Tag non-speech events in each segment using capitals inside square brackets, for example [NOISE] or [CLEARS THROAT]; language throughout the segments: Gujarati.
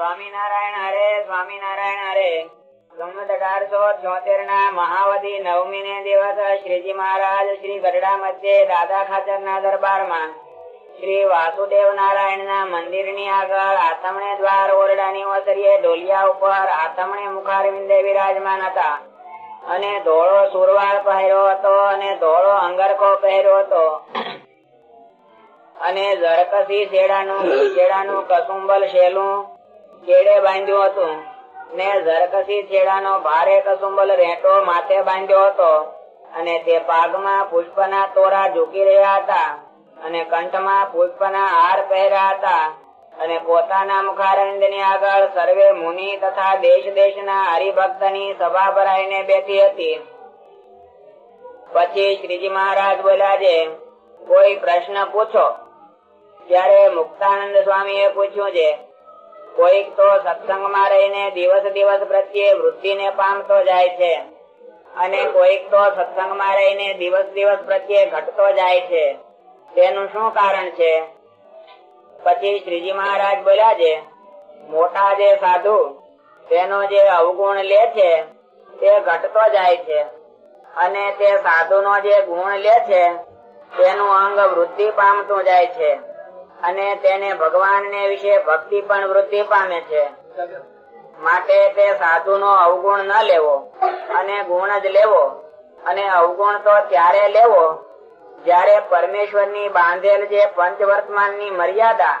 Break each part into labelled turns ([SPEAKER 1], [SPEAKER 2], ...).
[SPEAKER 1] સ્વામિનારાયણ હરે સ્વામિનારાયણ હરે વિરાજમાન હતા. અને ધોળો સુરવાળ પહેર્યો હતો અને ધોળો અંગરખો પહેર્યો હતો. અને ઝરકસી શેડાનું શેડાનું કસુંબલ શેલું કેડે બાંધ્યો હતો. ને ઝરકસી છેડાનો ભારે કસુંબલ રેટો માથે બાંધ્યો હતો. અને તે પાગમાં પુષ્પના તોરા ઝૂકી રહ્યા હતા. અને કંઠમાં પુષ્પના હાર પહેર્યા હતા. અને પોતાના મુખારંદની આગળ સર્વે મુનિ તથા દેશ દેશના હરિભક્તની સભા ભરાઈને બેઠી હતી. પછી શ્રીજી મહારાજ બોલ્યા છે, કોઈ પ્રશ્ન પૂછો? ત્યારે મુક્તાનંદ સ્વામી એ પૂછ્યું છે કોઈક તો સત્સંગમાં રહીને દિવસ દિવસ પ્રત્યે વૃદ્ધિને પામતો જાય છે. અને કોઈક તો સત્સંગમાં રહીને દિવસ દિવસ પ્રત્યે ઘટતો જાય છે. તેનું શું કારણ છે? પછી શ્રીજી મહારાજ બોલ્યા છે, મોટા જે સાધુ તેનો જે અવગુણ લે છે, તે ઘટતો જાય છે. અને તે સાધુ જે ગુણ લે છે, તેનું અંગ વૃદ્ધિ પામતું જાય છે. અને તેને ભગવાન ને વિશે ભક્તિ પણ વૃદ્ધિ પામે છે. માટે તે સાધુ નો અવગુણ ન લેવો અને ગુણ જ લેવો અને અવગુણ તો ત્યારે લેવો જયારે પરમેશ્વરની બાંધેલ જે પંચ વર્તમાનની મર્યાદા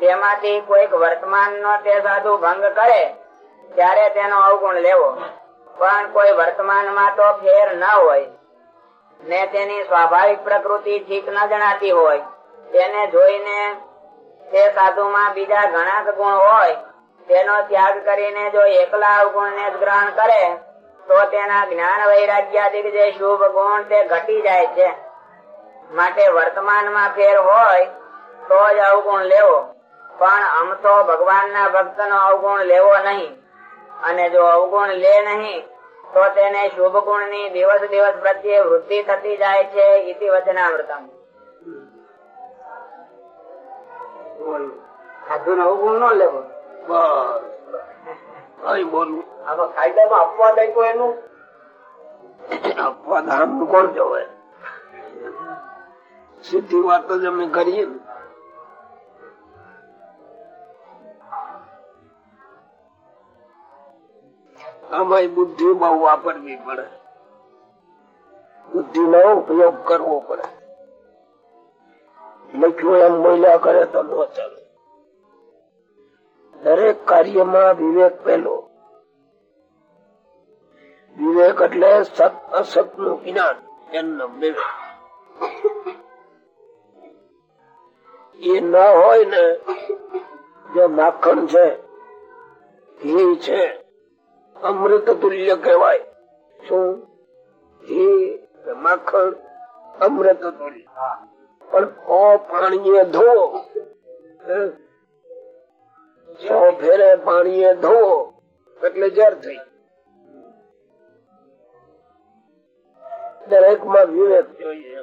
[SPEAKER 1] તેમાંથી કોઈક વર્તમાન નો તે સાધુ ભંગ કરે ત્યારે તેનો અવગુણ લેવો. પણ કોઈ વર્તમાનમાં તો ફેર ન હોય ને તેની સ્વાભાવિક પ્રકૃતિ ઠીક ન જણાતી હોય. તેને જોઈને તે સાધુ માં બીજા ઘણા ગુણ હોય, તેનો ત્યાગ કરીને જો એકલા અવગુણ ને ગ્રહણ કરે, તો તેના જ્ઞાન વૈરાગ્યાદિક જે શુભ ગુણ તે ઘટી જાય છે. માટે વર્તમાનમાં ફેર હોય, તો જ અવગુણ લેવો. પણ આમ તો ભગવાન ના ભક્ત નો અવગુણ લેવો નહીં. અને જો અવગુણ લે નહીં, તો તેને શુભ ગુણની દિવસ દિવસ પ્રત્યે વૃદ્ધિ થતી જાય છે, ઇતિ વચનામૃતમ. સાધુ નો ગુણ ન લેવો.
[SPEAKER 2] બસ. કઈ
[SPEAKER 1] આમાં કાયદામાં અપવાદ આપ્યો એનું?
[SPEAKER 2] અપવાદ આમ કોણ જોવે સીધી વાત જ અમે કરીએ આમાં બુદ્ધિ બહુ વાપરવી પડે. બુદ્ધિ નો ઉપયોગ કરવો પડે. લખ્યું એમ બોલ્યા કરે તો ન ચાલે. દરેક કાર્યમાં વિવેક પેલો વિવેક એટલે સત અસતનું જ્ઞાન, એમનો વિવેક. એ ના હોય ને, જે માખણ છે, ઘી છે, અમૃત તુલ્ય કહેવાય. શું? ઘી માખણ અમૃત તુલ્ય. પણ ઓ પાણીએ ધો. સો ફેરે પાણીએ ધો. એટલે જર થઈ. દરેકમાં વિવેક જોઈએ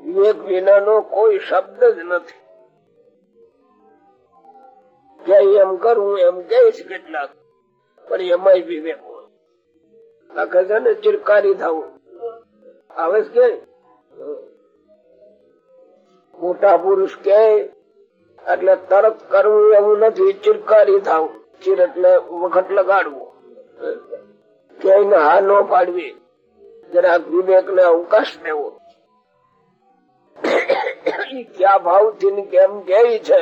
[SPEAKER 2] વિવેક વિનાનો કોઈ શબ્દ જ નથી. ક્યાંય એમ કરું, એમ કહીશ કેટલાક, પણ એમાંય વિવેક હોય. લખે છે ને, ચિરકારી થવું આવે કે? મોટા પુરુષ કે, એટલે તરત કરવું એવું નથી, ચિરકારી થાવ. ચીર એટલે વખત લગાડવું. ક્યાંય હા ન પાડવી. જરાક વિવેક ને અવકાશ દેવો. ક્યાં ભાવથી કેમ કે છે?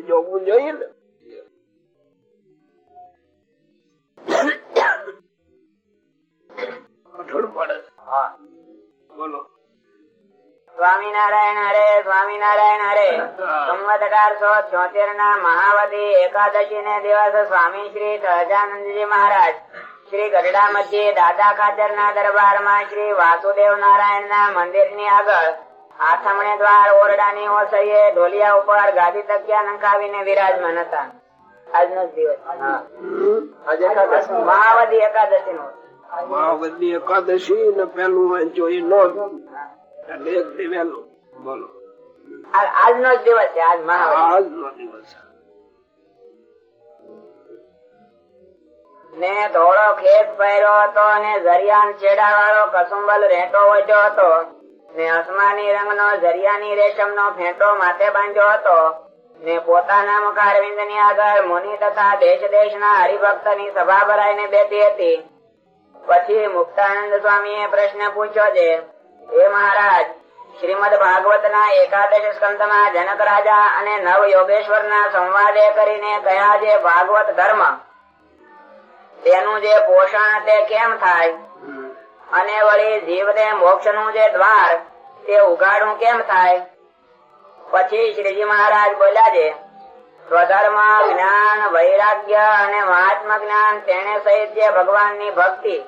[SPEAKER 2] જોવું જોઈએ ને. કઠોળ પડે. બોલો.
[SPEAKER 1] સ્વામિનારાયણ હરે સ્વામિનારાયણ હરે. સંવત અઢારસો છોતેર ના મહાવતી એકાદશી ને દિવસ સ્વામી શ્રી સહજાનંદજી મહારાજ. શ્રી ગઢડા મધ્યે દાદા ખાચર ના દરબારમાં શ્રી વાસુદેવ નારાયણ ના મંદિરની આગળ આથમણે દ્વાર ઓરડા ની ઓસરીએ ઢોલિયા ઉપર ગાદી તકિયા નંખાવીને વિરાજમાન હતા. આજનો દિવસ. મહાવતી એકાદશી. નો
[SPEAKER 2] મહાવતી એકાદશી ને પેલું વાંચો એ નો એટલે એક વહેલું. બોલો.
[SPEAKER 1] આજનો દિવસ છે આજ
[SPEAKER 2] આજનો દિવસ
[SPEAKER 1] ને ધોળો ખેસ પહેર્યો હતો અને ઝરિયાન છેડા વાળો કસુંબલ રેટો વચ્યો હતો ને અસમાની રંગનો જરિયાની રેશમનો ફેંટો માથે બાંધ્યો હતો ને પોતાના મુખ અરવિંદની આગળ મુનિ તથા દેશ દેશના હરિભક્તની સભા ભરાઈને બેઠી હતી. પછી મુક્તાનંદ સ્વામી પ્રશ્ન પૂછ્યો છે, હે મહારાજ, શ્રીમદ ભાગવત ના એકાદશ સ્કંદમાં જનક રાજા અને નવ યોગેશ્વર ના સંવાદે કરીને કયા છે ભાગવત ધર્મ. તેનું જે પોષણ તે કેમ થાય? અને વળી જીવને મોક્ષનું જે દ્વાર, તે ઉગાડું કેમ થાય? પછી શ્રીજી મહારાજ બોલ્યા છે, સ્વધર્મ, જ્ઞાન, વૈરાગ્ય અને મહાત્મા જ્ઞાન તેને સહિત જે ભગવાનની ભક્તિ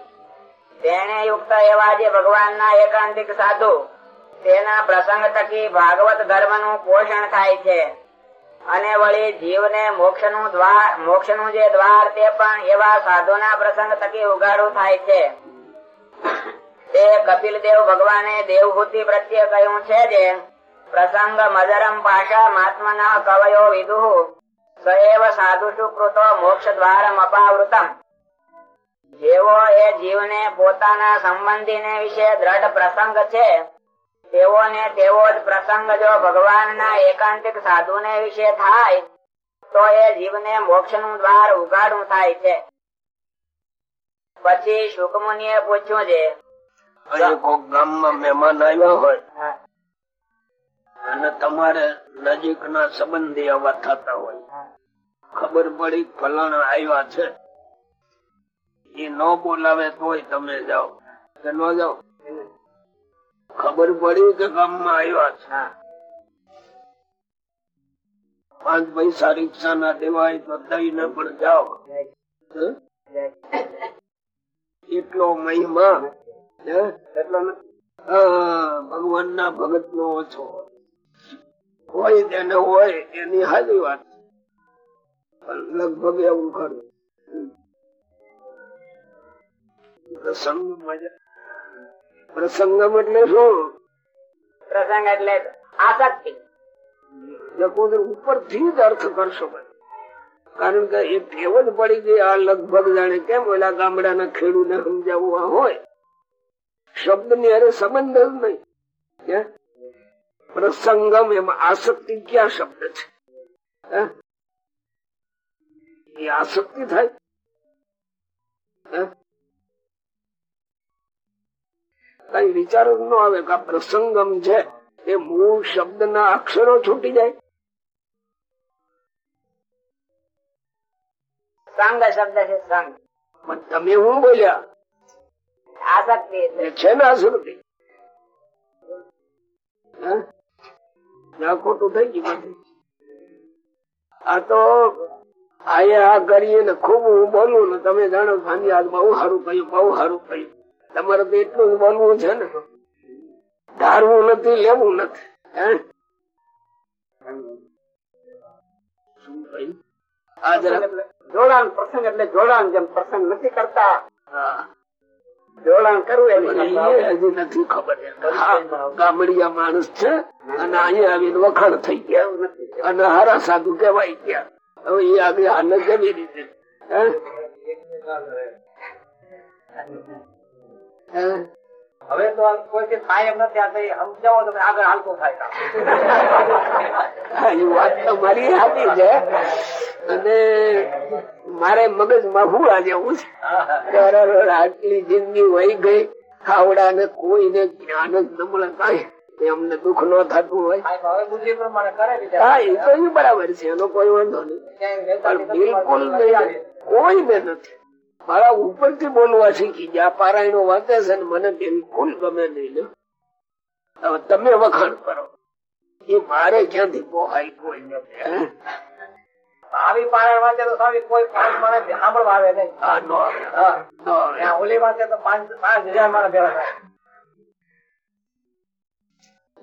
[SPEAKER 1] તેને યુક્ત એવા જે ભગવાન ના એકાંતિક સાધુ તેના પ્રસંગ થકી ભાગવત ધર્મનું પોષણ થાય છે અને વળી જીવને મોક્ષનું દ્વાર મોક્ષનું જે દ્વાર તે પણ એવા સાધુના પ્રસંગ થકી ઉગાડું થાય છે તે કપિલ દેવ ભગવાને દેવભૂતિ પ્રત્યે કહ્યું છે જે પ્રસંગ મદરમ પાશા મહાત્મના કવયો વિદુ એવ સાધુ સુકૃતો મોક્ષ દ્વારમ અપાવૃતમ જેવો એ જીવને પોતાના સંબંધીને વિશે દ્રઢ પ્રસંગ છે તેવો ને તેવો જ પ્રસંગ જો ભગવાનના એકાંતિક સાધુને વિશે થાય તો એ જીવને મોક્ષનું દ્વાર ઉઘાડું થાય છે. પછી શુકમુનિએ પૂછ્યું છે
[SPEAKER 2] ગામમાં મહેમાન આવ્યા હોય અને તમારે નજીક ના સંબંધી આવા થતા હોય. ખબર પડી ફલાણા આવ્યા છે. એ ન બોલાવે તોય તમે જાઓ. ન જાઓ. ખબર પડી કે ગામમાં આવ્યા છે. પાંચ પૈસા રિક્ષા ના દેવાય તો દઈને પણ જાઓ. એટલો મહિમા? ભગવાન ના ભગત નો ઓછો. હોય તેને હોય, એની હાજરી વાત. લગભગ એવું ખરું. પ્રસંગમ એટલે શું?
[SPEAKER 1] પ્રસંગ એટલે આસક્તિ.
[SPEAKER 2] ઉપરથી જ અર્થ કરશો કારણ કે એ ટેવ જ પડી ગઈ આ લગભગ જાણે કેમ ઓલા ગામડાના ખેડૂને સમજાવવા હોય. શબ્દની અરે સંબંધ જ નહીં? પ્રસંગમ એમાં આસક્તિ ક્યાં શબ્દ છે? એ આસક્તિ થાય. કઈ વિચાર જ ન આવે કે આ પ્રસંગમ છે એ મૂળ શબ્દ ના અક્ષરો છૂટી જાય.
[SPEAKER 1] સંગ શબ્દ છે સંગ.
[SPEAKER 2] પણ તમે હું બોલ્યા?
[SPEAKER 1] આસક્તિ
[SPEAKER 2] છે ને આસક્તિ હે? ના ખોટું થઈ ગયું આ તો આયા આ કરીએ ને ખૂબ હું બોલું ને તમે જાણો સ્વામી આજ બહુ સારું કહ્યું બહુ સારું કહ્યું તમારે તો એટલું જ બોલવું છે ને. ધારવું નથી લેવું નથી.
[SPEAKER 1] જોડાણ પ્રસંગ એટલે જોડાણ જેમ પ્રસંગ નથી કરતા. જોડાણ કરવું
[SPEAKER 2] હજી નથી ખબર ગામડિયા માણસ છે અને અહીંયા આવીને વખાણ થઈ ગયા. અને હારા સાધુ કેવાય ગયા. હવે એ આગળ હાલ કેવી રીતે?
[SPEAKER 1] હવે તો કોઈ થાય એમ નથી આ થઈ સમજાવો તમે આગળ હાલતો થાય
[SPEAKER 2] વાત તો મારી સાચી છે. અને મારે મગજમાં હું આજે હું છે આટલી જિંદગી વહી ગઈ ખાવડા ને કોઈને જ્ઞાન જ ન મળે કઈ. અમને દુઃખ ન થતું હોય. હા એ તો બરાબર છે એનો કોઈ વાંધો નહીં. બિલકુલ નહીં કોઈને નથી. મારા ઉપરથી બોલવા શીખી ગયા. પારાયણો વાંચે છે ને મને બિલકુલ ગમે નહીં હવે તમે વખાણ કરો. એ મારે ક્યાંથી પોહાય કોઈ નથી
[SPEAKER 1] આવી પારાયણ વાંચે તો સ્વામી કોઈ પાંચ માણસ સાંભળવા આવે નહીં. ઓલી વાંચે તો પાંચ પાંચ હજાર માણસ ભેગા થાય.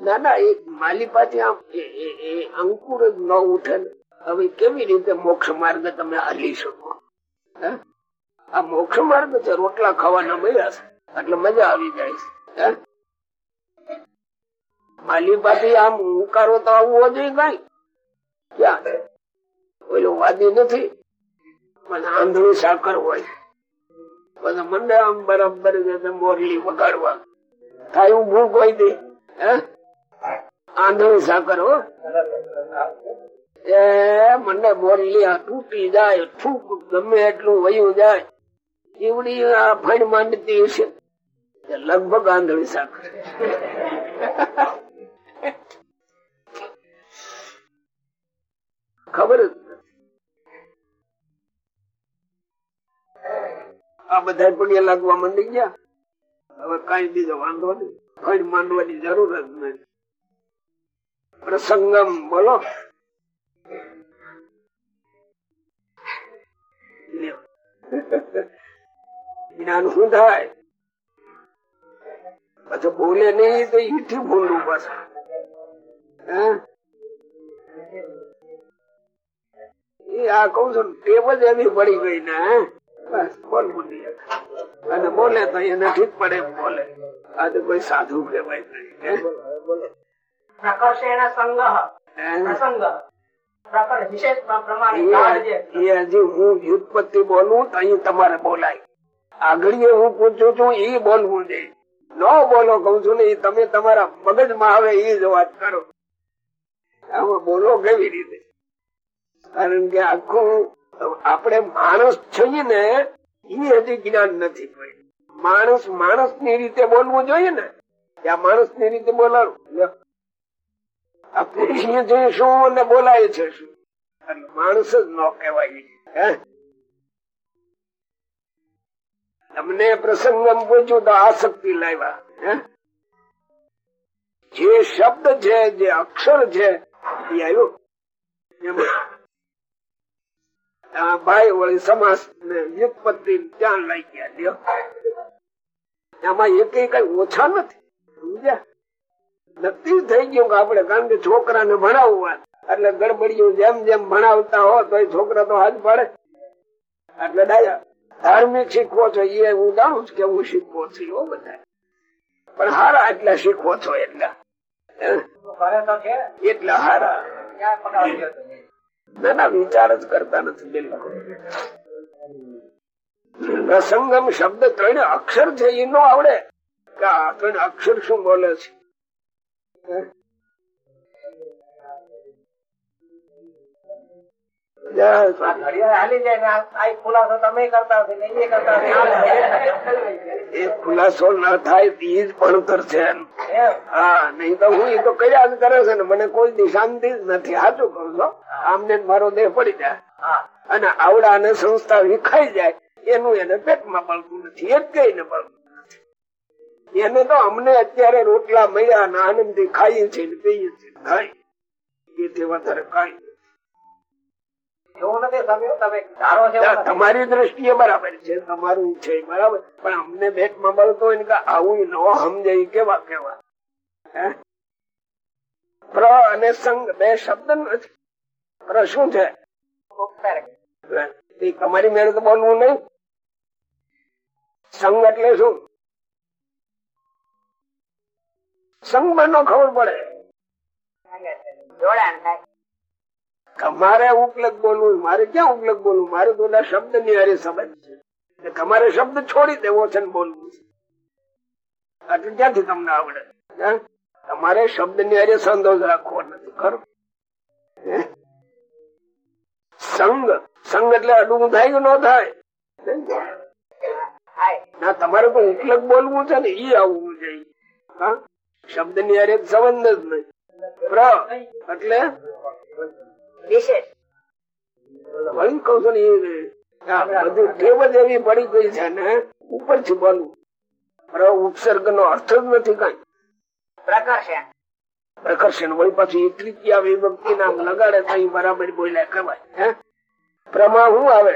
[SPEAKER 2] ના ના એ માલી પાસે આમ એ- એ- એ અંકુર જ ન ઉઠે હવે કેવી રીતે મોક્ષ માર્ગ તમે હાલી શકો? હે? આ મોક્ષ માર્ગ છે રોટલા ખાવાના મળ્યા છે. એટલે મજા આવી જાય છે? માલી પાછી આમ ઉકારો તો આવવો જોઈએ કઈ. ક્યાં? ઓલું વાદી નથી? પણ આંધળું સાકર હોય. પછી મને આમ બરાબર મોરલી વગાડવા. થાય ભૂખ હોય હે? આંધળું સાકર હો. એ મને મોરલી આ તૂટી જાય, થૂક ગમે એટલું વયું જાય. એવડી આ ફણ માંડતી હશે લગભગ આંધળી સાકર ખબર આ બધા પગે લાગવા માંડી ગયા. હવે કઈ બીજો વાંધો નહીં. ફળ માંડવાની જરૂર જ નથી. પ્રસંગમ બોલો. લ્યો. જ્ઞાન શું થાય? પછી બોલે નહીં તો ઈથી બોલવું પાછું. એ આ કઉ છું ટેવ જ એવી પડી ગઈ ને બસ અને બોલે તો એને ઠીક પડે બોલે. આ તો કોઈ સાધુ કહેવાય નહીં?
[SPEAKER 3] પ્રકર્ષેણ સંગ પ્રસંગ. પ્રમાણે
[SPEAKER 2] એ
[SPEAKER 3] કાળ જે
[SPEAKER 2] એ હજી હું વ્યુત્પત્તિ બોલું તો અહીં તમારે બોલાય. આગળ હું પૂછું છું એ બોલવું જોઈએ ન બોલો કઉ છું ને તમે તમારા મગજમાં આવે એ જ વાત કરો. બોલો કેવી રીતે? કારણ કે આખું, આપણે માણસ છીએ ને એ હજી જ્ઞાન નથી કોઈ. માણસ માણસની રીતે બોલવું જોઈએ ને, કે આ માણસની રીતે બોલાવું. આ પૂછીએ છે શું અને બોલાય છે શું? માણસ જ ન કહેવાય. તમને પ્રસંગમ પૂછ્યું તો આસક્તિ લાવ્યા જે શબ્દ છે, જે અક્ષર છે, એ આવ્યું. એમાં. ભાઈ વળી સમાસ ને વ્યુત્પત્તિ ત્યાં લઈ ગયા લ્યો. આમાં એક કઈ ઓછા નથી, સમજ્યા? નક્કી થઈ ગયું કે આપણે, કારણ કે છોકરાને ભણાવવા, એટલે ગડબડિયું જેમ જેમ ભણાવતા હો તો એ છોકરા તો હાથ પાડે. એટલે ડાયા. ધાર્મિક શીખવો છો એ છું કે હું શીખવો છું બધા પણ હારા એટલા શીખવો છો એટલા. એટલા હારા? ના ના વિચાર જ કરતા નથી બિલકુલ. પ્રસંગમ શબ્દ ત્રણ અક્ષર છે એ નો આવડે. કે ત્રણ અક્ષર શું બોલે છે?
[SPEAKER 3] એ
[SPEAKER 2] ખુલાસો ના થાય એ જ ભણતર છે. હા નહીં તો હું એ તો કર્યા જ કરે છે ને. મને કોઈ શાંતિ જ નથી. સાચું કહું છો. આમને મારો દેહ પડી જાય. અને આવડા ને સંસ્થા વિખાઈ જાય. એનું એને પેટમાં બળતું નથી. એ જ કઈ ને બળતું એને તો અમને અત્યારે રોટલા મળ્યા ને આનંદથી ખાઈએ છીએ પીએ છીએ. ખાઈ. એથી વધારે કાંઈ તમારી દ્રષ્ટિએ બરાબર છે તમારું છે બરાબર. પણ અમને પેટમાં મળતો કે આવું ન સમજાય કેવા કેવા? પ્ર અને સંગ બે શબ્દ નથી. પ્ર શું છે? તમારી મેળ તો બોલવું નહીં. સંગ એટલે શું? સંગમાં નો ખબર પડે.
[SPEAKER 1] જોડાણ થાય.
[SPEAKER 2] તમારે ઉપલબ્ધ બોલવું મારે ક્યાં ઉપલબ્ધ બોલવું મારે તો શબ્દની હારે સંબંધ છે. તમારે શબ્દ છોડી દેવો છે બોલવું. છે આટલું ક્યાંથી તમને આવડે. તમારે શબ્દની હારે સંતોષ રાખવો નથી, ખરો? સંગ સંગ એટલે અડું થાય કે ન થાય. ના, તમારે તો ઉપલબ્ધ બોલવું છે ને, ઈ આવવું જોઈએ. હા? શબ્દની હારે સંબંધ જ નહીં. એટલે?
[SPEAKER 1] વિશેષ.
[SPEAKER 2] હું કઉ છું ને બધું ટેવ જ એવી પડી ગઈ છે ને ઉપરથી બોલવું ઉપસર્ગ નો અર્થ જ નથી કઈ.
[SPEAKER 1] પ્રકર્ષણ.
[SPEAKER 2] પ્રકર્ષણ વળી પાછી એ તૃતીય વિભક્તિ નામ લગાડે તો બરાબર બોલ્યા કહેવાય પ્રમા શું આવે?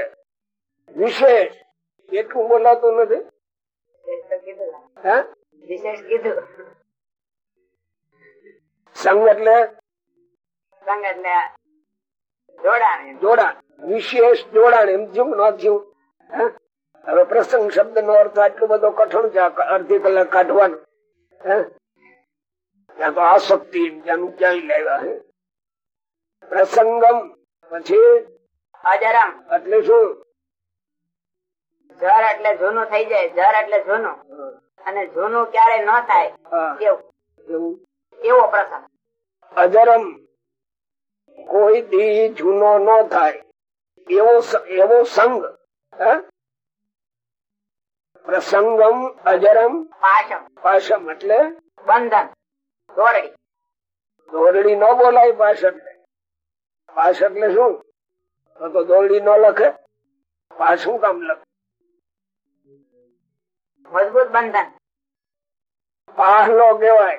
[SPEAKER 2] વિશેષ. એટલું બોલાતું નથી. સંગ એટલે?
[SPEAKER 1] સંગ એટલે જોડાણ
[SPEAKER 2] વિશેષ જોડાણ એમ જીવ ન જીવ હવે પ્રસંગ શબ્દ નો અર્થ આટલો બધો કઠણ છે અડધી કલાક કાઢવાનો. ત્યાં તો આસક્તિ ત્યાંનું ક્યાંય લેવા હે પ્રસંગમ પછી
[SPEAKER 1] અજરમ
[SPEAKER 2] એટલે શું?
[SPEAKER 1] જર એટલે જૂનું થઈ જાય જર એટલે જૂનું. અને જૂનું ક્યારે ન થાય એવું.
[SPEAKER 2] એવું.
[SPEAKER 1] એવો પ્રસંગ.
[SPEAKER 2] અજરમ. કોઈ દી જૂનો ન થાય. એવો એવો સંગ પ્રસંગમ અજરમ
[SPEAKER 1] પાશમ.
[SPEAKER 2] પાશમ એટલે
[SPEAKER 1] બંધન દોરડી.
[SPEAKER 2] દોરડી ન બોલાય પાશ એટલે પાશ એટલે શું? તો દોરડી ન લખે. પાશ શું કામ લખે.
[SPEAKER 1] મજબૂત બંધન.
[SPEAKER 2] પાહલો કેવાય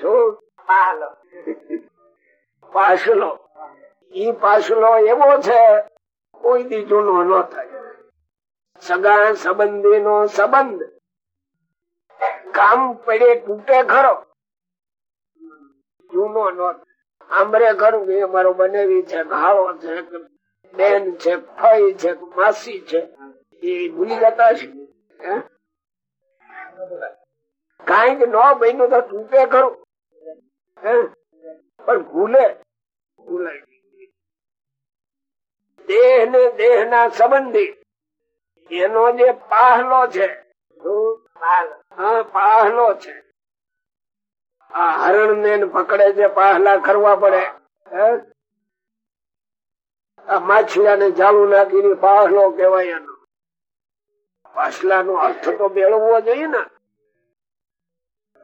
[SPEAKER 2] શું?
[SPEAKER 1] પાહલો.
[SPEAKER 2] પાછલો ઈ પાછલો એવો છે, કોઈ દી જૂનો ન થાય સગા સંબંધી નો સંબંધ કામ પડે, તૂટે ખરો જૂનો ન. આંબરે ખરું કે અમારો બનેવી છે ઘાળો છે, બેન છે, ફઈ છે, માસી છે, એ ભૂલી જતા છે? કાંઈક ન બન્યું તો તૂટે ખરું? પણ ભૂલે. દેહ ને દેહ ના સંબંધી. એનો જે પાહલો છે?
[SPEAKER 1] પાહલો.
[SPEAKER 2] છે. આ હરણ ને પકડે છે પાહલા કરવા પડે આ માછલા ને જાળું નાખીને પાહલો કેવાય એનો. પાછલા નો અર્થ તો મેળવવો જોઈએ ને.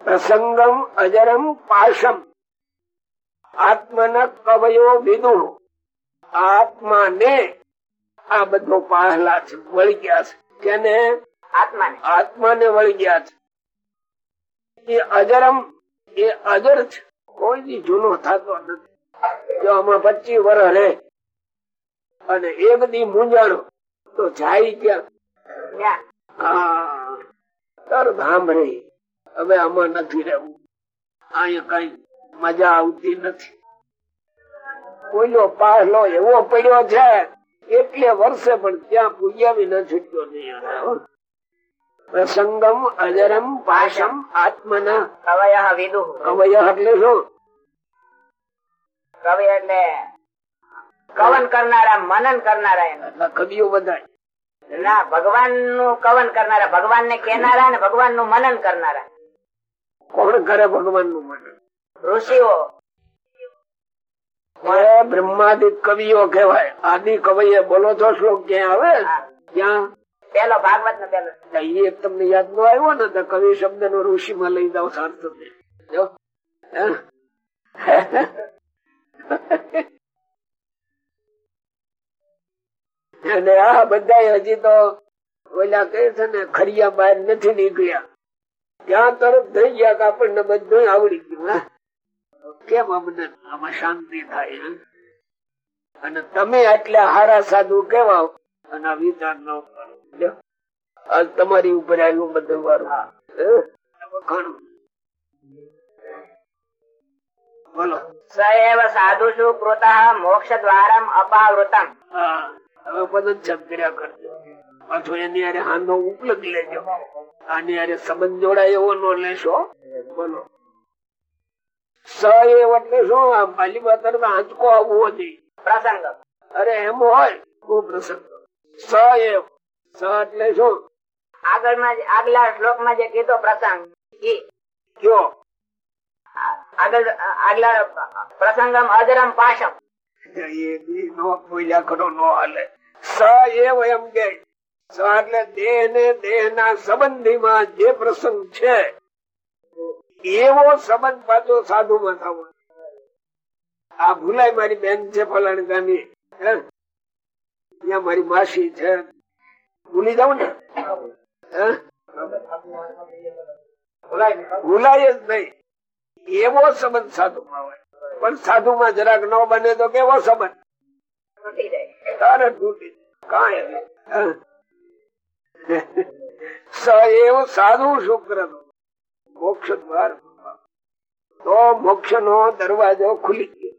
[SPEAKER 2] પ્રસંગમ અજરમ પાશમ. આત્માના કવયો આત્મા ને આ બધો પાહલા છે વળી ગયા છે. કેને?
[SPEAKER 1] આત્માને.
[SPEAKER 2] વળી ગયા છે. એ અજરમ એ અજર છે. કોઈ જૂનો થતો નથી. જો આમાં પચીસ વર્ષ રહે અને એક દી મૂંઝાણો તો જાય ક્યાં?
[SPEAKER 1] ત્યાં
[SPEAKER 2] હા તરત સાંભળી હવે આમાં નથી રહેવું. અહીંયા કઈ મજા આવતી નથી. કોઈનો પાહલો એવો પડ્યો છે એટલે વર્ષે પણ ત્યાં પૂજ્યા વિના છૂટ્યો નહીં પ્રસંગમ અજરમ પાશમ આત્મના.
[SPEAKER 1] કવય વિદુ
[SPEAKER 2] કવય એટલે શું?
[SPEAKER 1] કવિ એટલે કવન કરનારા મનન કરનારા
[SPEAKER 2] કવિઓ બધા.
[SPEAKER 1] ના ભગવાનનું કવન કરનારા ભગવાન ને કેનારા ને ભગવાનનું મનન કરનારા.
[SPEAKER 2] કોણ કરે ભગવાનનું મન
[SPEAKER 1] ઋષિઓ.
[SPEAKER 2] બ્રહ્માદિત બ્રહ્માદિક કવિઓ કહેવાય. આદિ કવિએ બોલો છો શ્લોક ક્યાં આવે. ક્યાં?
[SPEAKER 1] પેલો ભાગવત નો પેલો
[SPEAKER 2] એ તમને યાદ નો આવ્યો ને તો કવિ શબ્દ નો ઋષિ માં લઈ જાવ સાર્થ જો અને આ બધા હજી તો ઓલા કહે છે ને ખરિયા બહાર નથી નીકળ્યા. ત્યાં તરફ થઈ ગયા કે આપણને બધું આવડી ગયું હે? કેમ અમને આમાં શાંતિ થાય અને તમે આટલા હારા સાધુ કેવા અને વિચાર ન કરો. તમારી ઉપર આવ્યું બધું વારું? બોલો.
[SPEAKER 1] સાધુ શું? મોક્ષ દ્વારમ અપાવૃતમ.
[SPEAKER 2] હવે પદચ્છેદ કર્યા કરજો. પાછો એની હારે હાનો ઉપલબ્ધ લેજો. આની હારે સંબંધ જોડાય એવો ન લેશો. બોલો. સ એવ એટલે શું આ માલીમાં તરત આંચકો આવવો જોઈએ?
[SPEAKER 1] પ્રસંગ.
[SPEAKER 2] અરે એમ હોય બહુ પ્રસંગ? સ એવ સ એટલે શું?
[SPEAKER 1] આગળમાં માં આગલા શ્લોકમાં જે કીધો પ્રસંગ
[SPEAKER 2] કયો?
[SPEAKER 1] આગળ આગલા પ્રસંગમ અધરમ પાશમ.
[SPEAKER 2] એ બી નો બોલ્યા કરો નો હાલે. સ એવ એમ કે. એટલે દેહ ને દેહ ના સંબંધીમાં જે પ્રસંગ છે એવો સંબંધ પાછો સાધુ થવો આ ભૂલાય મારી બેન છે ફલાણી ગામી ત્યાં મારી માસી છે. ભૂલી જાઉં ને? ભૂલાય. જ નહીં. એવો સંબંધ સાધુ માં હોય. પણ સાધુ માં જરાક ન બને તો કેવો સંબંધ?
[SPEAKER 1] તૂટી જાય.
[SPEAKER 2] તારે તૂટી કાંઈ. સ એવું સાધુ શુક્ર મોક્ષ દ્વાર તો મોક્ષ નો દરવાજો ખુલી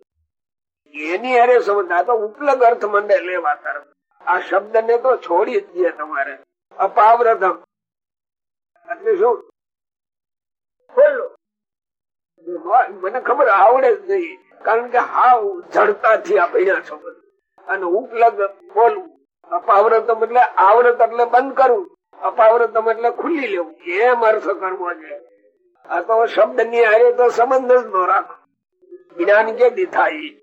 [SPEAKER 2] એની અરે સમજતા તો ઉપલગ અર્થ મંડે લેવા તરફ આ શબ્દ ને તો છોડી દે તમારે. અપાવ્રતમ એટલે શું? મને ખબર આવડે જ નહીં, કારણ કે હાવ જડતાથી આ પડ્યા અને ઉપલબ્ધ બોલવું. અપાવ્રતમ એટલે આવૃત એટલે બંધ કરવું. અપાવ્રતમ એટલે ખુલ્લી લેવું. એમ અર્થ કરવો છે. આ તો શબ્દની આવે તો સંબંધ જ ન રાખો. જ્ઞાન કે થાય?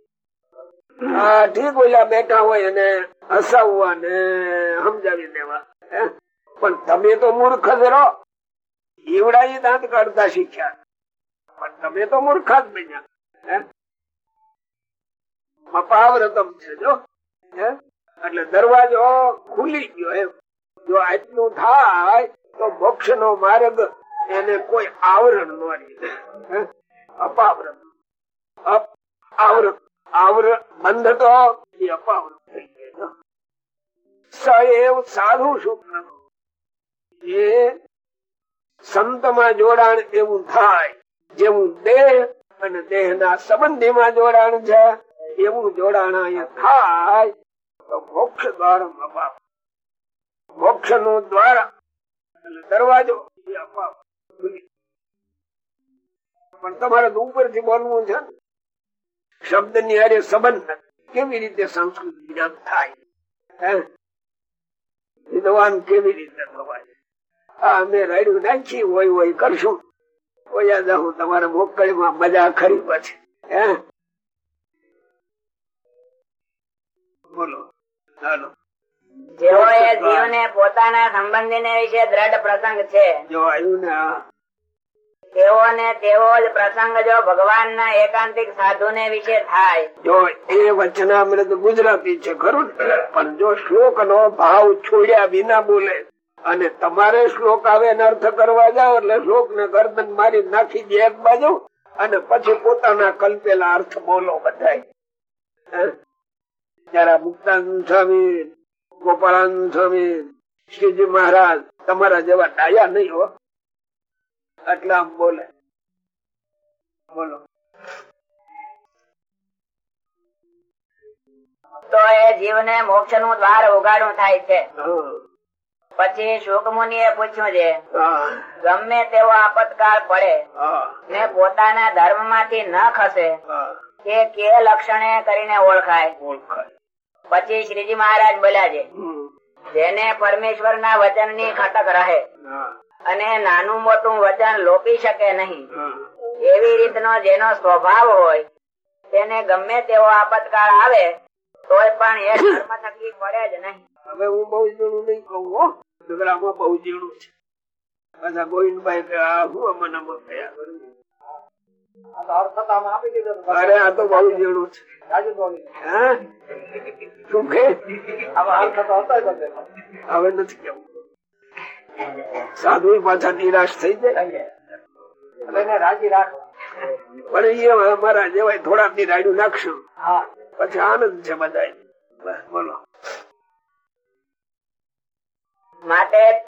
[SPEAKER 2] હા, ઠીક ઓલા બેઠા હોય અને હસાવવા ને સમજાવી દેવા. પણ તમે તો મૂર્ખ જ રહો. ઈવડા એ દાંત કાઢતા શીખ્યા. પણ તમે તો મૂર્ખ જ બન્યા. હે? અપાવ્રતમ છે, જો? એટલે દરવાજો ખુલી ગયો એમ. જો આટલું થાય, તો મોક્ષ નો માર્ગ એને કોઈ આવરણ ન હે? આવરણ. આવૃત બંધ તો એ અપાવરણ સાધુ શુક્ર એ સંતમાં જોડાણ એવું થાય, જેવું દેહ અને દેહ ના સંબંધીમાં જોડાણ છે, એવું જોડાણ અહીંયા થાય, તો મોક્ષ દ્વાર અપાવ મોક્ષનું દ્વાર, એટલે દરવાજો એ અપાવ. પણ તમારે તો ઉપરથી બોલવું છે. શબ્દની હારે સંબંધ કેવી રીતે સંસ્કૃત જ્ઞાન થાય? વિદ્વાન કેવી રીતે થવાય આ અમે રડ્યું નાખી હોય હોય કરશું. ઓયા જાઉં તમારે મોકળીમાં મજા ખરી પછી. હે? બોલો ચાલો
[SPEAKER 1] જેઓએ જીવને પોતાના સંબંધીને વિશે દ્રઢ પ્રસંગ છે.
[SPEAKER 2] જો આવ્યું ને ગુજરાતી છે, ખરું પણ જો શ્લોક નો ભાવ છોડ્યા વિના બોલે, અને તમારે શ્લોક આવે અર્થ કરવા જાવ એટલે શ્લોક ને ગરદન મારી નાખી દે એક બાજુ, અને પછી પોતાના કલ્પેલા અર્થ બોલો બધા જરા મુક્તાનંદ સ્વામી, ગોપાળાનંદ શ્રીજી મહારાજ, તમારા જેવા ડાયા નહીં હો. આટલા આમ બોલે. બોલો.
[SPEAKER 1] તો એ જીવને મોક્ષનું દ્વાર ઉગાડું થાય છે. પછી શુક મુનિ એ પૂછ્યું છે ગમે તેવો આપતકાળ પડે ને પોતાના ધર્મમાંથી ન ખસે
[SPEAKER 2] હા.
[SPEAKER 1] કે કે લક્ષણે કરીને ઓળખાય. પછી શ્રીજી મહારાજ બોલ્યા છે જેને પરમેશ્વર ના વચનની ખટક રહે અને નાનું મોટું વચન લોપી શકે નહીં. એવી રીતનો જેનો સ્વભાવ હોય તેને ગમે તેવો આપતકાળ આવે તોય પણ એ ધર્મ તકલીફ પડે જ નહીં.
[SPEAKER 2] હવે હું બહુ ઝીણું નહીં કહું હો. ઝઘડામાં બહુ ઝીણું છે. પાછા ગોવિંદભાઈ કે આ હું અમનામાં થયા કરું. અરે આ તો બહુ છે. હવે નથી કેવું સાધુ પાછા નિરાશ થઈ જાય. પણ એ અમારા જેવાય થોડા નિરાડ્યું નાખશું. પછી આનંદ છે બધા બોલો.
[SPEAKER 1] માટે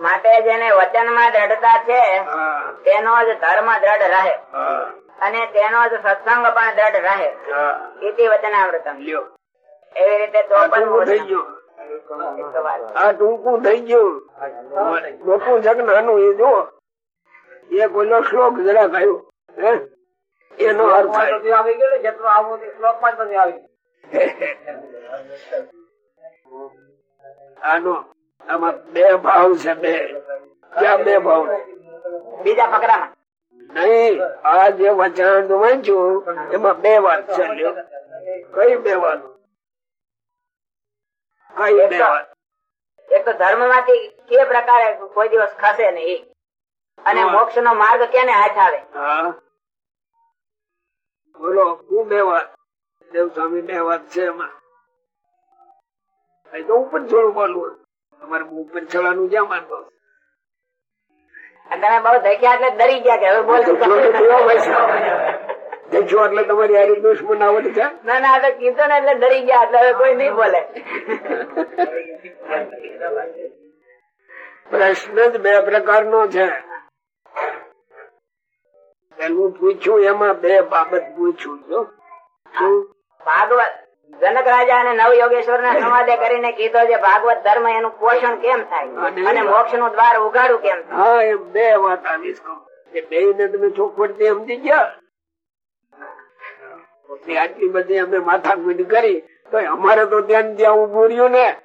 [SPEAKER 1] માટે જેને વચનમાં દ્રઢતા છે તેનો જ ધર્મ દ્રઢ રહે. અને તેનો જ સત્સંગ પણ દ્રઢ રહે. વચન વચનામૃતમ.
[SPEAKER 2] લ્યો.
[SPEAKER 1] એવી રીતે તો પણ
[SPEAKER 2] થઈ ગયું.
[SPEAKER 1] એક તો વાત.
[SPEAKER 2] આ ટૂંકું થઈ ગયું. મોટું જગ નાનું એ જો એ કોઈનો શ્લોક જરાક આવ્યો. એનો અર્થ
[SPEAKER 3] આવી ગયું જ બધું આવી
[SPEAKER 2] આનો આમાં બે ભાવ છે બે. ક્યાં બે ભાવ?
[SPEAKER 1] બીજા પકડા.
[SPEAKER 2] નહીં આ જે વચન વાંચ્યું એમાં બે વાત છે કઈ બે વાત?
[SPEAKER 1] એક તો ધર્મમાંથી કે પ્રકારે કોઈ દિવસ ખસે નહીં. અને મોક્ષ નો માર્ગ કેને હાથ આવે?
[SPEAKER 2] બોલો હું બે વાત. દેવ સ્વામી બે વાત છે એમાં. તો ઉપર છોડું બોલવું તમારે ઉપર છોડવાનું જ્યાં
[SPEAKER 1] અને તમે બહુ ધક્યા એટલે ડરી ગયા કે હવે બોલ
[SPEAKER 2] એટલે તમારી હારી દુશ્મન આવડ છે
[SPEAKER 1] ના ના આ તો કીધું ને એટલે ડરી ગયા એટલે કોઈ નહીં બોલે.
[SPEAKER 2] પ્રશ્ન જ બે પ્રકારનો છે. એનું પૂછ્યું એમાં બે બાબત પૂછ્યું જો
[SPEAKER 1] ભાગવત. જનક રાજા અને નવ યોગેશ્વર ના સંવાદે કરીને કીધો છે ભાગવત ધર્મ એનું પોષણ કેમ થાય?
[SPEAKER 2] અને-
[SPEAKER 1] મોક્ષનું દ્વાર ઉગાડું કેમ થાય?
[SPEAKER 2] હા બે વાત આવીશ કહું. એ બે ને તમે ચોખવટથી સમજી ગયા? આટલી બધી અમે માથાકૂટ કરી તો અમારે તો ધ્યાન ત્યાં ઉભું રહ્યું ને.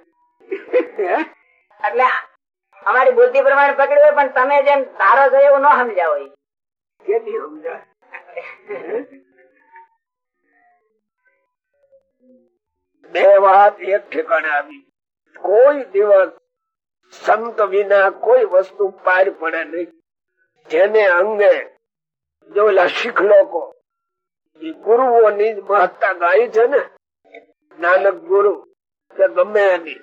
[SPEAKER 1] એટલે અમારી બુદ્ધિ પ્રમાણે પકડ્યું પણ તમે જેમ ધારો છો એવું ન સમજાવો.
[SPEAKER 2] કેદી સમજાય? બે વાત એક ઠેકાણે આવી. કોઈ દિવસ સંત વિના કોઈ વસ્તુ પાર પડે નહીં. જેને અંગે જો શીખ લોકો ગુરુઓની મહત્તા ગાય છે ને? નાનક ગુરુ, કે ગમે એની,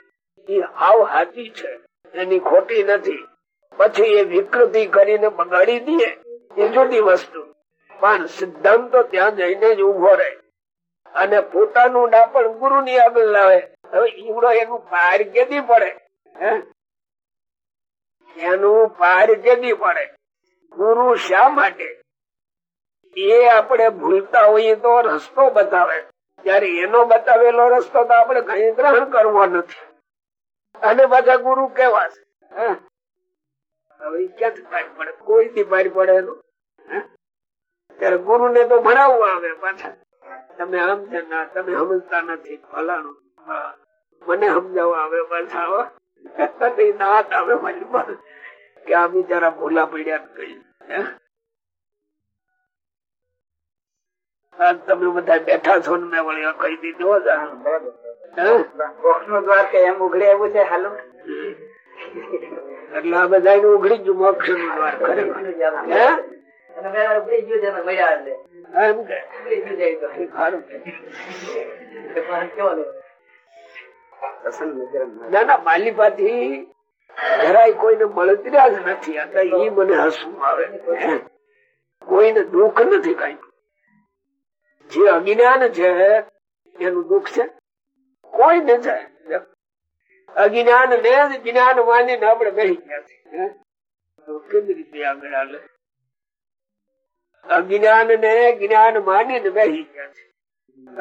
[SPEAKER 2] એ હાવ હાચી છે. એની ખોટી નથી. પછી એ વિકૃતિ કરીને બગાડી દે એ જુદી વસ્તુ. પણ સિદ્ધાંત ત્યાં જઈને જ ઊભો રહે. અને પોતાનું ડાપણ ગુરુ ની આગળ લાવે. હવે ઈવડો એનું પાર કેદી પડે? એનું પાર કેદી પડે? ગુરુ શા માટે? એ આપણે ભૂલતા હોઈએ તો રસ્તો બતાવે. ત્યારે એનો બતાવેલો રસ્તો તો આપણે કઈ ગ્રહણ કરવો નથી. અને બધા ગુરુ કેવા છે? ગુરુ ને તો ભણાવવા આવે પાછા. તમે આમ ના તમે સમજતા નથી. ફલાણું. મને સમજાવવા આવે પાછા [LAUGHS] નાત આવે મારી કે આ બિચારા ભૂલા પડ્યા કહ્યું આજ તમે બધા બેઠા છો ને મેં વળી કહી દીધો.
[SPEAKER 1] દ્વાર કે એમ ઉઘડે એવું છે હાલો.
[SPEAKER 2] એટલે આ બધા ઉઘડી ગયું મોક્ષનું દ્વાર
[SPEAKER 1] એ?
[SPEAKER 2] ના. ના માલિપાથી જરાય કોઈને મળતી જ નથી. આ તો મને હસવું આવે. કોઈને દુઃખ નથી કઈ. જે અજ્ઞાન છે, એનું દુઃખ છે. કોઈ ને છે. અજ્ઞાન ને જ્ઞાન માનીને આપણે બેસી કેવી રીતે આગળ હાલે અજ્ઞાન ને જ્ઞાન માનીને બેસી ગયા છે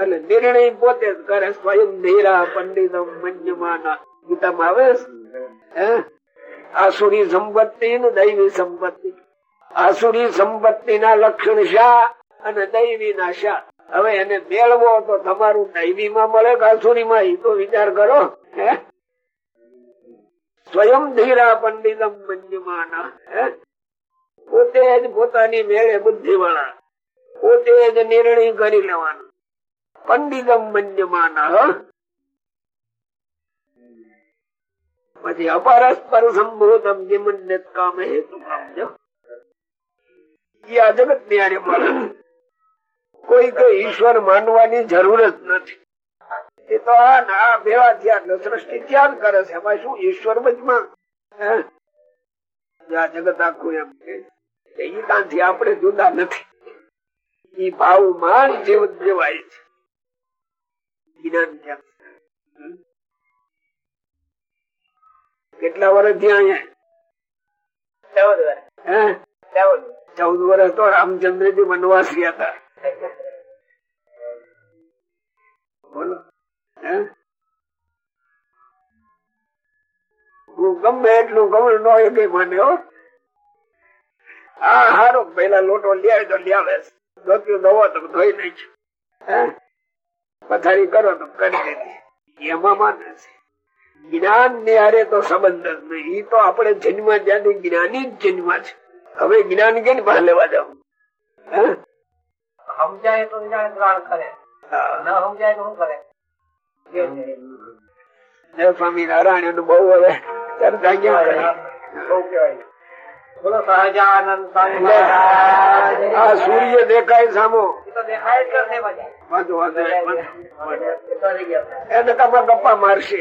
[SPEAKER 2] એટલે નિર્ણય પોતે કરે, સ્વયં ધીરા પંડિત મન્યમાના ગીતામાં આવે છે. આસુરી સંપત્તિ ને દૈવી સંપત્તિ. આસુરી સંપત્તિ ના લક્ષણ શા અને દૈવી ના શા હવે એને મેળવો તો તમારું દૈવી માં મળે કાલસુરી માં એ તો વિચાર કરો સ્વયં ધીરા પંડિત મંજમાન પોતે જ પોતાની મેળે બુદ્ધિ વાળા પોતે જ નિર્ણય કરી લેવાનો. પંડિતમ મંજમાન? પછી અપરસ્પર સંભૂતમ નિમન્યત કામ હેતુ કામ આ જગતની મળે. કોઈ કે ઈશ્વર માનવાની જરૂર જ નથી. એ તો આ ના ભેવા થયા સૃષ્ટિ ત્યાગ કરે છે. એમાં શું ઈશ્વર આ જગત આખું એમ કે આપણે જુદા નથી. ઈ ભાવમાં જીવ જેવાય છે. જ્ઞાન કેટલા વર્ષ ત્યાં અહીંયા?
[SPEAKER 1] ચૌદ વર્ષ. ચૌદ
[SPEAKER 2] વર્ષ તો રામચંદ્રજી વનવાસ ગયા હતા. હું? ગમે એટલું કમળ નો એ મને, હો. હારો પેલા લોટો લ્યાય તો લ્યાવે ધોત્યું ધોવો તો ધોઈ નાખ્યું. હે? પથારી કરો તો કરી દીધી. એમાં માને છે. જ્ઞાન ને હારે તો સંબંધ જ નહીં. ઈ તો આપણે જન્મ જ્યાંથી જ્ઞાની જ જન્મ છે. હવે જ્ઞાન કે પાસે લેવા જાવ?
[SPEAKER 3] સમજાય તો ગ્રહણ કરે. ન સમજાય તો શું કરે?
[SPEAKER 2] જય સ્વામિનારાયણનું બહુ હવે ચર્ચા
[SPEAKER 3] સ્વામી.
[SPEAKER 2] આ સૂર્ય દેખાય સામો. એને તમે ગપ્પા મારશે?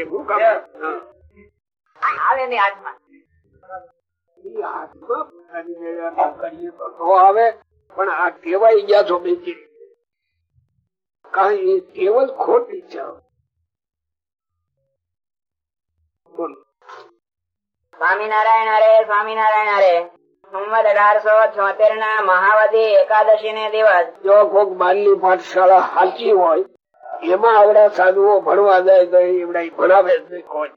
[SPEAKER 1] આવે ની
[SPEAKER 2] કરીએ તો આવે. પણ આ ટેવાઈ ગયા છો બેચી કઈ ટેવ જ ખોટી છે.
[SPEAKER 1] સ્વામિનારાયણ અરે સ્વામિનારાયણ અરે. સંવત અઢારસો છોતેર ના મહાવદી એકાદશી ને દિવસ.
[SPEAKER 2] જો કોક બાલની પાઠશાળા સાચી હોય એમાં આવડા સાધુઓ ભણવા જાય તો એવડા ભણાવે જ નહીં કોઈ.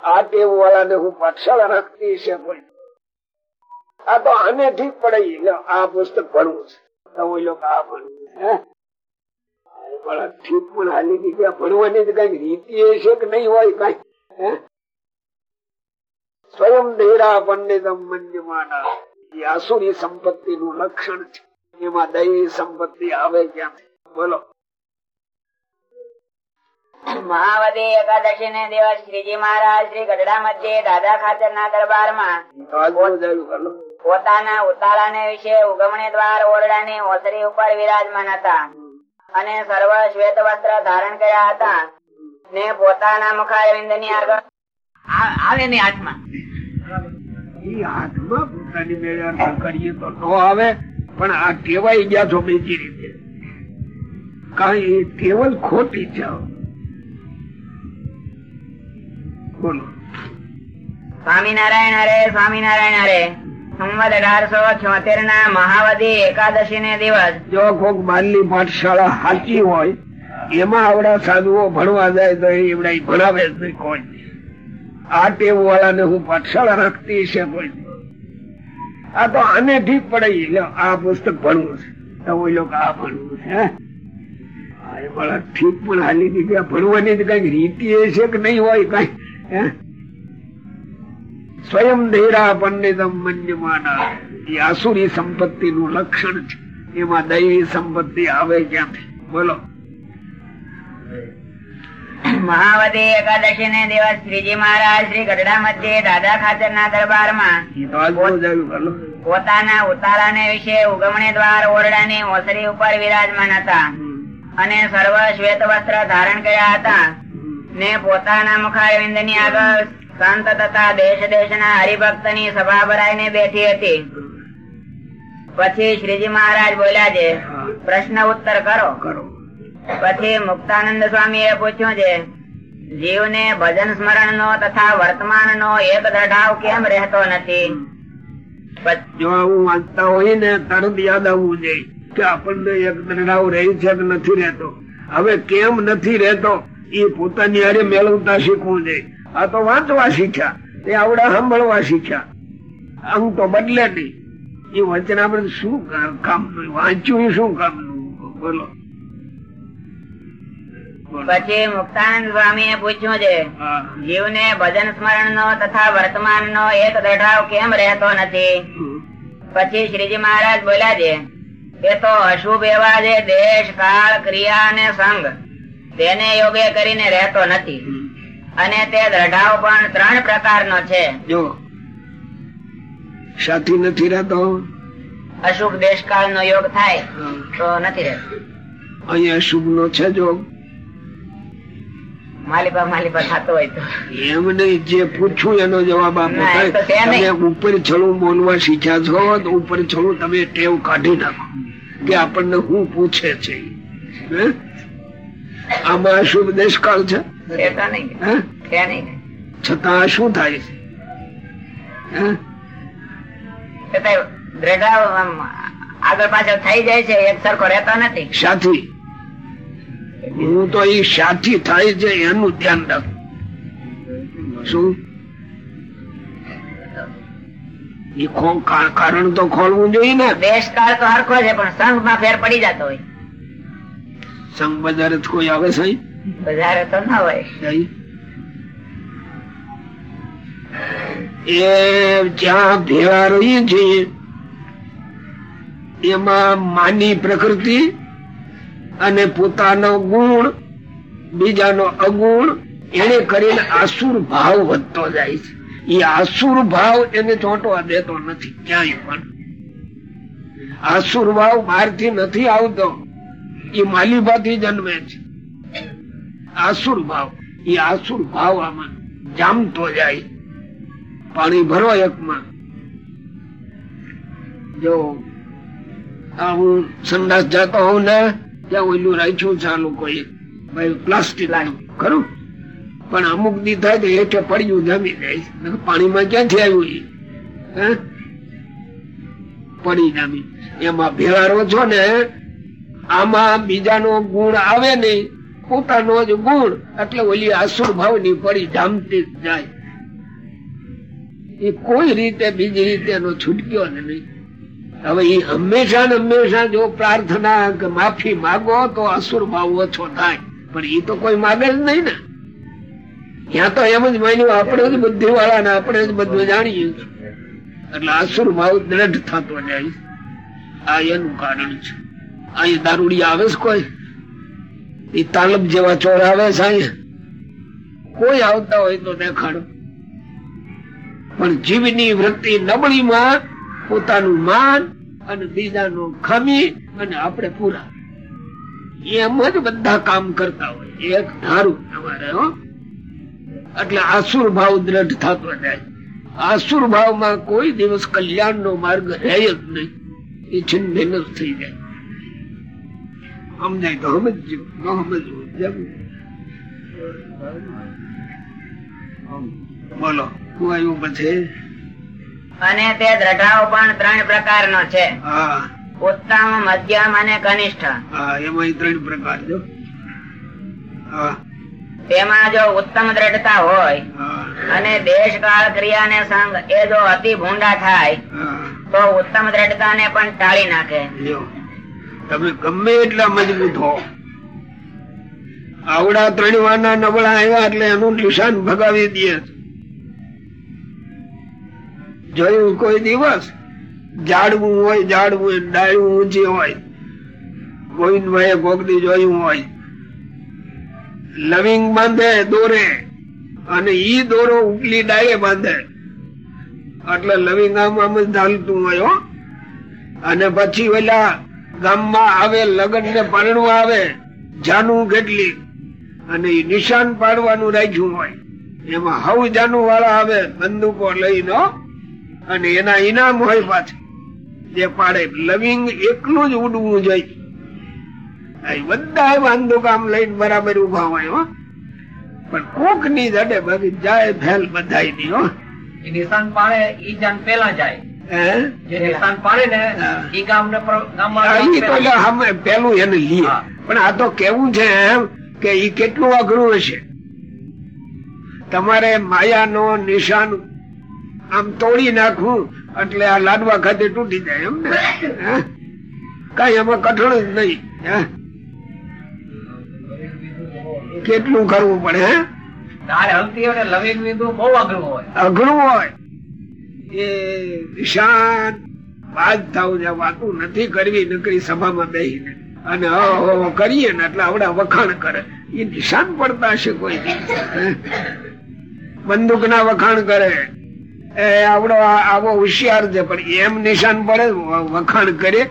[SPEAKER 2] આ ટેવ વાળાને હું પાઠશાળા રાખતી છે કોઈ. આ તો આને ઠીક પડે આ પુસ્તક ભણવું છે. તો ઓઈ લોકો આ ભણવું છે, હે? પણ ઠીક પણ હાલી ની ભણવાની તો રીતિ એ છે કે નહીં હોય કઈ? સ્વયં ધીરા પંડિતમ મન્યમાના. એ આસુરી સંપત્તિ નું લક્ષણ છે. એમાં દૈવી સંપત્તિ આવે ક્યાંથી બોલો.
[SPEAKER 1] મહાવદી એકાદશી ને દિવસ શ્રીજી મહારાજ શ્રી ગઢડા મધ્ય દાદા ખાતર ના
[SPEAKER 2] દરબારમાં
[SPEAKER 1] પોતાના ઉતાળાને વિશે ઉગમણી દ્વાર ઓરડાની ઓસરી ઉપર વિરાજમાન હતા. અને સર્વ શ્વેત વસ્ત્ર ધારણ કર્યા હતા. ને પોતાના મુખારવિંદની આગળ આવે ને હાથમાં?
[SPEAKER 2] હાથમાં પોતાની મેળે કરીએ તો નો આવે પણ આ ટેવાઈ ગયા છો બીજી રીતે. કઈ ખોટી છે. બોલો.
[SPEAKER 1] સ્વામિનારાયણ હરે સ્વામિનારાયણ હરે. એકાદશી ને દિવસ.
[SPEAKER 2] જો કોક બાલની પાઠશાળા સાચી હોય, એમાં આવડા સાધુઓ ભણવા જાય આ ટેવ પાઠશાળા રાખતી છે કોઈ. આ તો આને ઠીક પડે આ પુસ્તક ભણવું છે. તો ઓઈ આ ભણવું છે એ ઠીક પણ હાલી ગયા ભણવાની કંઈક રીતિ એ છે કે નહીં હોય, કઈ, હે? સ્વયં ધીરા પંડિતમ મન્યમાના. એ આસુરી સંપત્તિ નું લક્ષણ છે. એમાં દૈવી સંપત્તિ આવે ક્યાંથી? બોલો.
[SPEAKER 1] મહાવદી એકાદશી ને દિવસ શ્રીજી મહારાજ શ્રી ગઢડા મધ્યે દાદા ખાચર ના દરબારમાં
[SPEAKER 2] એ તો આજનું જ આવ્યું બોલો
[SPEAKER 1] પોતાના ઉતારાને વિશે ઉગમણી દ્વાર ઓરડાની ઓસરી ઉપર વિરાજમાન હતા. અને સર્વ શ્વેત વસ્ત્ર ધારણ કર્યા હતા. ને પોતાના મુખારવિંદની આગળ સંત તથા દેશ દેશના હરિભક્તની સભા ભરાઈને બેઠી હતી. પછી શ્રીજી મહારાજ બોલ્યા છે પ્રશ્ન ઉત્તર કરો. પછી મુક્તાનંદ સ્વામી એ પૂછ્યું છે જીવને ભજન સ્મરણ નો તથા વર્તમાન નો એક દઢાવ કેમ રહેતો નથી?
[SPEAKER 2] જો હું વાંચતા હોય ને તરત યાદ આવવું જોઈએ કે આપણને એક દઢાવ રહી છે કે નથી રહેતો. હવે કેમ નથી રહેતો એ પોતાની હારે મેળવતા શીખવું જોઈએ. આ તો વાંચવા શીખ્યા એ આવડે સાંભળવા શીખ્યા. અંગ તો બદલે નહીં. એ વચન આપણે શું કામ વાંચ્યું શું કામ બોલો.
[SPEAKER 1] પછી મુક્તાનંદ સ્વામી પૂછ્યું છે
[SPEAKER 2] જીવ
[SPEAKER 1] ને ભજન સ્મરણ નો તથા વર્તમાન નો એક દઢાવ કેમ રહેતો નથી? પછી શ્રીજી મહારાજ બોલ્યા છે એ તો અશુભ એવા જે દેશ કાળ ક્રિયા અને સંઘ તેને યોગે કરીને રહેતો નથી. અને તે દ્રઢાવ પણ ત્રણ પ્રકારનો છે.
[SPEAKER 2] જો સાથી નથી રહેતો?
[SPEAKER 1] અશુભ દેશકાળ નો યોગ થાય તો નથી રહેતો.
[SPEAKER 2] અહીંયા શુભ નો છે જો
[SPEAKER 1] માલિપા માલિપા થતો હોય તો.
[SPEAKER 2] એમ નહીં જે પૂછ્યું એનો જવાબ આપો. તમે ઉપર છલું બોલવા શીખ્યા છો તો ઉપર છલું તમે ટેવ કાઢી નાખો. કે આપણને શું પૂછે છે હે? આમાં અશુભ દેશકાળ છે? હે? છતાં શું થાય? છે હે?
[SPEAKER 1] એ તો દ્રઢાવ આમ આગળ પાછળ થઈ જાય છે એક સરખો રહેતો નથી.
[SPEAKER 2] સાથી હું તો એ સાથી થાય છે એનું ધ્યાન રાખ. શું? એ કારણ તો ખોલવું જોઈએ ને.
[SPEAKER 1] દેશકાળ તો હરખો છે પણ સંઘમાં ફેર પડી જતો હોય.
[SPEAKER 2] સંઘ બજાર કોઈ આવે છે
[SPEAKER 1] વધારે તો ના હોય.
[SPEAKER 2] એ જ્યાં ભેળા રહીએ છીએ એમાં માની પ્રકૃતિ અને પોતાનો ગુણ, બીજાનો અગુણ, એને કરીને આસુર ભાવ વધતો જાય છે. એ આસુર ભાવ એને ચોંટવા દેતો નથી, ક્યાંય પણ. આસુર ભાવ બહારથી નથી આવતો, એ માલિબાથી જન્મે છે. આસુર ભાવ. એ આસુર ભાવ આમાં જામતો જાય. પાણી ભરો એકમાં. જો હું સંદાસ જતો હોઉં ને, ત્યાં ઓલું રાખ્યું છે આ લોકોએ ભાઈ પ્લાસ્ટિક ખરું? પણ અમુક દી થાય તો હેઠે પડ્યું જમી જાય. પાણીમાં ક્યાંથી આવ્યું એ? પડી જમી. એમાં ભેળારો છો ને, આમાં બીજાનો ગુણ આવે નહીં. પોતાનો જ ગુણ. એટલે ઓલી આસુર ભાવની પડી ધામતી જાય. એ કોઈ રીતે બીજી રીતે એનો છૂટક્યો ને નહીં. હવે એ હંમેશા ને હંમેશા જો પ્રાર્થના કે માફી માગો તો અસુર ભાવ ઓછો થાય. પણ એ તો કોઈ માગે જ નહીં ને. ત્યાં તો એમ જ માન્યું, આપણે જ બુદ્ધિ વાળા ને આપણે જ બધું જાણીએ એટલે અસુર ભાવ દ્રઢ થતો જાય. આ એનું કારણ છે. અહીં દારૂડી આવે છે કોઈ? એ તાલબ જેવા ચોર આવે છે કોઈ આવતા હોય તો દેખાડો. પણ જીવની વૃત્તિ નબળીમાં પોતાનું માન અને બીજાનું ખમી અને આપણે પૂરા. એમ જ બધા કામ કરતા હોય. એક ધારું તમારે એટલે આસુર ભાવ દ્રઢ થતો જાય. આસુર ભાવમાં કોઈ દિવસ કલ્યાણ નો માર્ગ રહે જ નહીં. એ છિન્ન થઈ જાય. સમજાય તો સમજજો ન સમજવું જેમ. બોલો શું આવ્યું પછી?
[SPEAKER 1] અને તે દ્રઢાઓ પણ ત્રણ પ્રકારનો છે.
[SPEAKER 2] હા.
[SPEAKER 1] ઉત્તમ મધ્યમ અને કનિષ્ઠ.
[SPEAKER 2] હા એમાં ત્રણ પ્રકાર જો હા.
[SPEAKER 1] તેમાં જો ઉત્તમ દ્રઢતા હોય અને દેશ કાળ ક્રિયા ને સંગ એ જો અતિ ભૂંડા થાય તો ઉત્તમ દ્રઢતા ને પણ ટાળી નાખે.
[SPEAKER 2] તમે ગમે એટલા મજબૂત હો. આવડા ત્રણ વાના નબળા આવ્યા એટલે એનું નિશાન ભગાવી દે જોયું કોઈ દિવસ? જાડવું હોય, જાડવું ડાળવું ઊંચી હોય. ગોવિંદભાઈ કોકદી જોયું હોય. લવિંગ બાંધે દોરે અને ઈ દોરો ઉપલી ડાળે બાંધે. એટલે લવિંગ આમ આમ જ ઢાલતું હોય અને પછી ઓલા ગામમાં આવે લગ્ન ને પરણું આવે, જાનું કેટલી અને એ નિશાન પાડવાનું રાખ્યું હોય, એમાં હવ જાનું વાળા આવે, બંદૂકો લઈને, અને એના ઇનામ હોય પાછું. જે પાડે, લવિંગ એકલું જ ઉડવું જોઈએ. બધા વાંધો કામ લઈને બરાબર ઊભા હોય, હો. પણ કોકની જડે બાકી જાય ભેલ બધા ની હો
[SPEAKER 3] નિશાન પાડે, ઈ જાન પેલા જાય. પેલા
[SPEAKER 2] એને
[SPEAKER 3] લીએ.
[SPEAKER 2] પણ આ તો કેવું છે કે ઈ કેટલું અઘરું હશે? તમારે માયાનો નિશાન આમ તોડી નાખવું એટલે આ લાડવા ખાતે તૂટી જાય એમ ને? હે? કઈ એમાં કઠણ જ નહીં. હે? કેટલું કરવું પડે
[SPEAKER 3] અઘરું હોય.
[SPEAKER 2] નિશાન બાદ થવું છે વાતું નથી કરવી, નકરી સભામાં બેસીને અને કરીએ ને એટલે આવડા વખાણ કરે. એ નિશાન પડતા હશે કોઈ. બંદૂક ના વખાણ કરે. એ આવડો આવો હોશિયાર છે, પણ એમ નિશાન પડે, વખાણ કરે.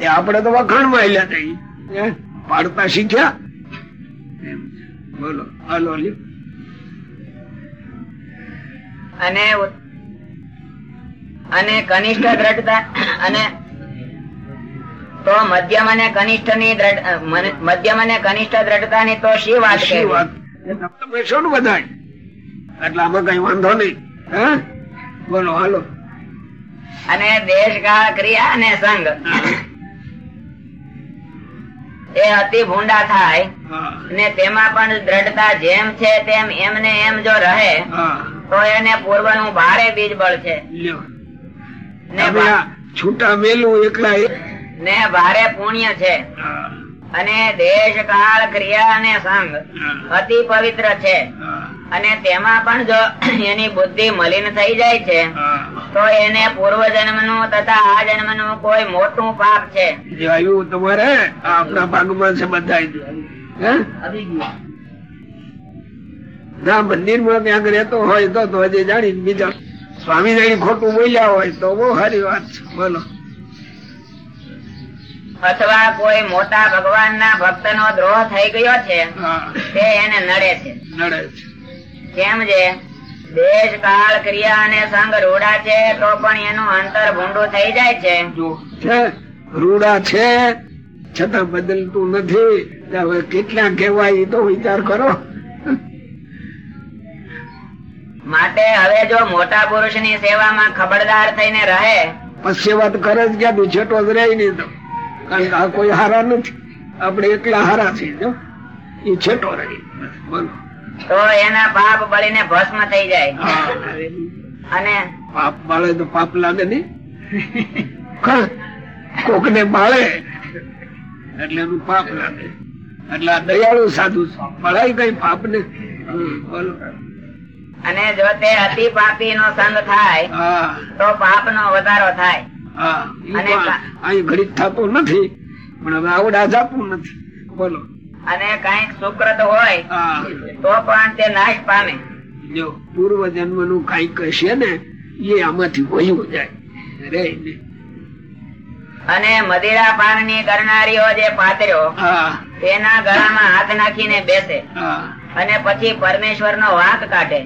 [SPEAKER 2] એ આપણે તો વખાણમાં હેલ્યા થઈ હે? પાડતા શીખ્યા. બોલો, હાલો
[SPEAKER 1] અને અને કનિષ્ઠ દ્રઢતા અને તો મધ્યમ અને કનિષ્ઠની મધ્યમ અને કનિષ્ઠ દ્રઢતા ની તો શી વાત
[SPEAKER 2] છે
[SPEAKER 1] કહેવી?
[SPEAKER 2] વાત? તમે છો ને બધાય. એટલે આમાં કઈ વાંધો નહીં. બોલો હાલો.
[SPEAKER 1] અને દેશ કાળ ક્રિયા અને સંગ એ અતિ ભૂંડા થાય અને તેમાં પણ દ્રઢતા જેમ છે તેમ એમને એમ જો રહે તો એને પૂર્વનું ભારે બીજ બળ છે. ને
[SPEAKER 2] છૂટા મેલું એકલા
[SPEAKER 1] ને ભારે પુણ્ય છે. અને દેશ કાળ ક્રિયા અને
[SPEAKER 2] સંઘ
[SPEAKER 1] અતિ પવિત્ર છે. અને તેમાં પણ જો [CLEARS THROAT] એની બુદ્ધિ મલિન થઈ જાય છે તો એને પૂર્વ જન્મનું તથા આ જન્મનું કોઈ મોટું પાપ છે.
[SPEAKER 2] જે આવ્યું તમારે આપણા ભાગમાં છે બધા. ના મંદિરમાં ક્યાંક રહેતો હોય તો તો હજી જાણી બીજા સ્વામિનારાયણ ખોટું બોલ્યા હોય તો બહુ સારી વાત છે. બોલો.
[SPEAKER 1] અથવા કોઈ મોટા ભગવાન ના ભક્ત નો દ્રોહ થઈ ગયો છે તે એને નડે છે.
[SPEAKER 2] નડે છે.
[SPEAKER 1] કેમ છે દેશ કાળ ક્રિયા અને સંગ રૂડા છે તો પણ એનું અંતર ભૂંડું થઈ જાય છે.
[SPEAKER 2] જો છે રૂડા છે છતાં બદલતું નથી. હવે કેટલા કહેવાય તો વિચાર કરો.
[SPEAKER 1] માટે હવે જો મોટા પુરુષની સેવામાં ખબરદાર થઈને રહે
[SPEAKER 2] સેવા તો કરે જ ક્યાં? છેટો જ રહી નહીં તો. કારણ કે આ કોઈ હારા નથી. આપણે એકલા હારા છીએ જો. એ છેટો રહી. બોલો.
[SPEAKER 1] તો એના પાપ બળીને ભસ્મ થઈ જાય. અને
[SPEAKER 2] પાપ બાળે તો પાપ લાગે નઈ કોક ને બાળે એટલે એનું પાપ લાગે. એટલે આ દયાળુ સાધુ છે. બળાય કઈ પાપ ને બોલો.
[SPEAKER 1] અને જો તે અતિ પાપી નો સંગ થાય તો પાપ નો વધારો થાય.
[SPEAKER 2] અહીં ઘડી થતું નથી પણ હવે આવડા જાતું નથી. બોલો.
[SPEAKER 1] અને કંઈક સુકૃત હોય તો પણ તે નાશ પામે.
[SPEAKER 2] જો પૂર્વ જન્મનું કંઈક હશે ને એ આમાંથી વહ્યું જાય. રે
[SPEAKER 1] અને મદિરા પાનની કરનારીઓ જે પાતર્યો તેના ગળામાં હાથ નાખીને બેસે. અને પછી પરમેશ્વર નો વાંક કાઢે.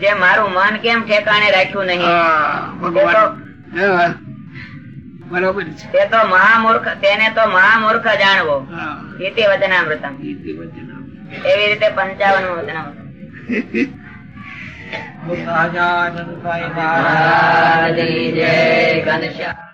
[SPEAKER 1] જે મારું મન કેમ ઠેકાણે રાખ્યું નહીં?
[SPEAKER 2] બરાબર
[SPEAKER 1] તે તો મહામૂર્ખ તેને તો મહામૂર્ખ જાણવો. ઇતિ વચનામૃતમ એવી રીતે પંચાવન વચનામૃતમ જય ઘનશ્યામ